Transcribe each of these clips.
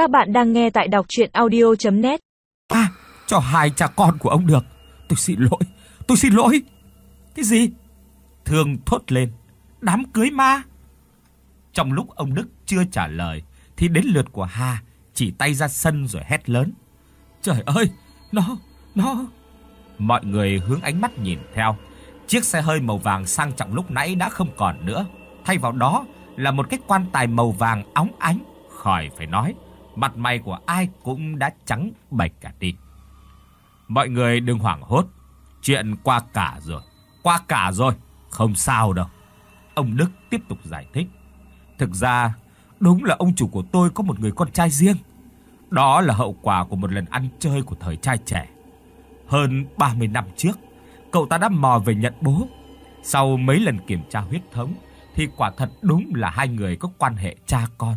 Các bạn đang nghe tại đọc audio net À, cho hai cha con của ông được. Tôi xin lỗi, tôi xin lỗi. Cái gì? Thương thốt lên. Đám cưới ma. Trong lúc ông Đức chưa trả lời thì đến lượt của Hà chỉ tay ra sân rồi hét lớn. Trời ơi, nó, nó. Mọi người hướng ánh mắt nhìn theo. Chiếc xe hơi màu vàng sang trọng lúc nãy đã không còn nữa, thay vào đó là một cái quan tài màu vàng óng ánh, khỏi phải nói, mặt mày của ai cũng đã trắng bệch cả đi. Mọi người đừng hoảng hốt, chuyện qua cả rồi, qua cả rồi, không sao đâu. Ông Đức tiếp tục giải thích. Thực ra, đúng là ông chủ của tôi có một người con trai riêng. Đó là hậu quả của một lần ăn chơi của thời trai trẻ. Hơn 30 năm trước, cậu ta đã mò về nhận bố. Sau mấy lần kiểm tra huyết thống thì quả thật đúng là hai người có quan hệ cha con.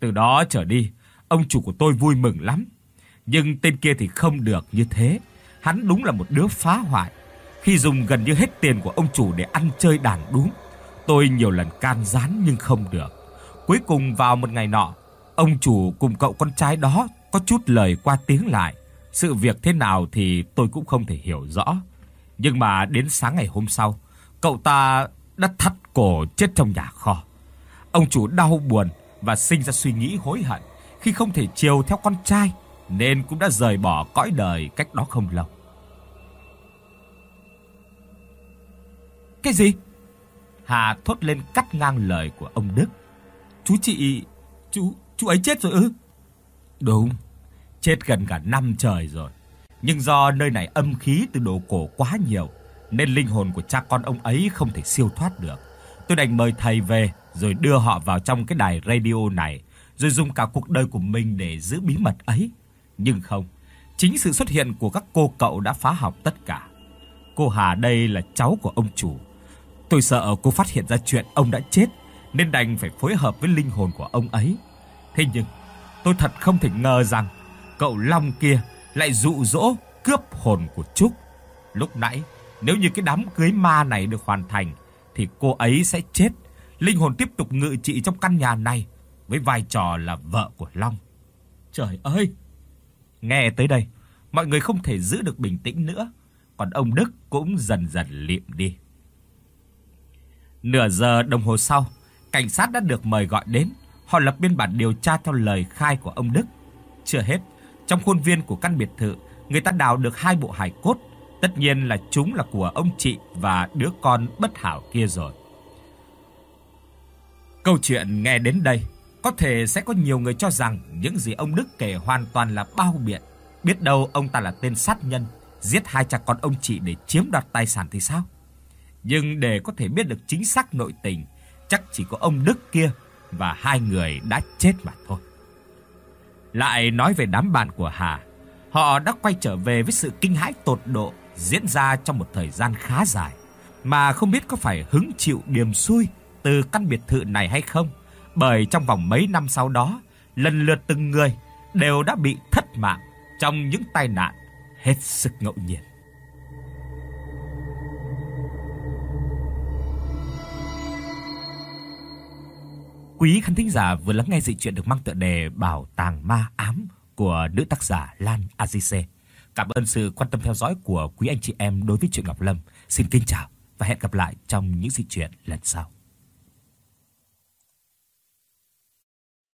Từ đó trở đi, ông chủ của tôi vui mừng lắm. Nhưng tên kia thì không được như thế. Hắn đúng là một đứa phá hoại. Khi dùng gần như hết tiền của ông chủ để ăn chơi đàn đúm, tôi nhiều lần can gián nhưng không được. Cuối cùng vào một ngày nọ, ông chủ cùng cậu con trai đó có chút lời qua tiếng lại. Sự việc thế nào thì tôi cũng không thể hiểu rõ. Nhưng mà đến sáng ngày hôm sau, cậu ta đã thắt cổ chết trong nhà kho. Ông chủ đau buồn và sinh ra suy nghĩ hối hận khi không thể chiều theo con trai nên cũng đã rời bỏ cõi đời cách đó không lâu. Cái gì? Hà thốt lên cắt ngang lời của ông Đức. Chú chị, chú chú ấy chết rồi ư? Đúng, chết gần cả năm trời rồi. Nhưng do nơi này âm khí từ đồ cổ quá nhiều nên linh hồn của cha con ông ấy không thể siêu thoát được. Tôi đành mời thầy về rồi đưa họ vào trong cái đài radio này, rồi dùng cả cuộc đời của mình để giữ bí mật ấy. Nhưng không, chính sự xuất hiện của các cô cậu đã phá hỏng tất cả. Cô Hà đây là cháu của ông chủ. Tôi sợ cô phát hiện ra chuyện ông đã chết nên đành phải phối hợp với linh hồn của ông ấy. Thế nhưng, tôi thật không thể ngờ rằng cậu Long kia lại dụ dỗ cướp hồn của Trúc. Lúc nãy, nếu như cái đám cưới ma này được hoàn thành thì cô ấy sẽ chết, linh hồn tiếp tục ngự trị trong căn nhà này với vai trò là vợ của Long. Trời ơi. Nghe tới đây, mọi người không thể giữ được bình tĩnh nữa, còn ông Đức cũng dần dần lịm đi. Nửa giờ đồng hồ sau, cảnh sát đã được mời gọi đến, họ lập biên bản điều tra theo lời khai của ông Đức. Chưa hết, trong khuôn viên của căn biệt thự, người ta đào được hai bộ hài cốt, tất nhiên là chúng là của ông chị và đứa con bất hảo kia rồi. Câu chuyện nghe đến đây, có thể sẽ có nhiều người cho rằng những gì ông Đức kể hoàn toàn là bao biện, biết đâu ông ta là tên sát nhân, giết hai cha con ông chị để chiếm đoạt tài sản thì sao? Nhưng để có thể biết được chính xác nội tình, chắc chỉ có ông Đức kia và hai người đã chết mà thôi. Lại nói về đám bạn của Hà, họ đã quay trở về với sự kinh hãi tột độ diễn ra trong một thời gian khá dài, mà không biết có phải hứng chịu điềm xui từ căn biệt thự này hay không, bởi trong vòng mấy năm sau đó, lần lượt từng người đều đã bị thất mạng trong những tai nạn hết sức ngẫu nhiên. Quý khán thính giả vừa lắng nghe dị truyện được mang tựa đề Bảo tàng ma ám của nữ tác giả Lan Azize. Cảm ơn sự quan tâm theo dõi của quý anh chị em đối với truyện Ngọc Lâm. Xin kính chào và hẹn gặp lại trong những dị truyện lần sau.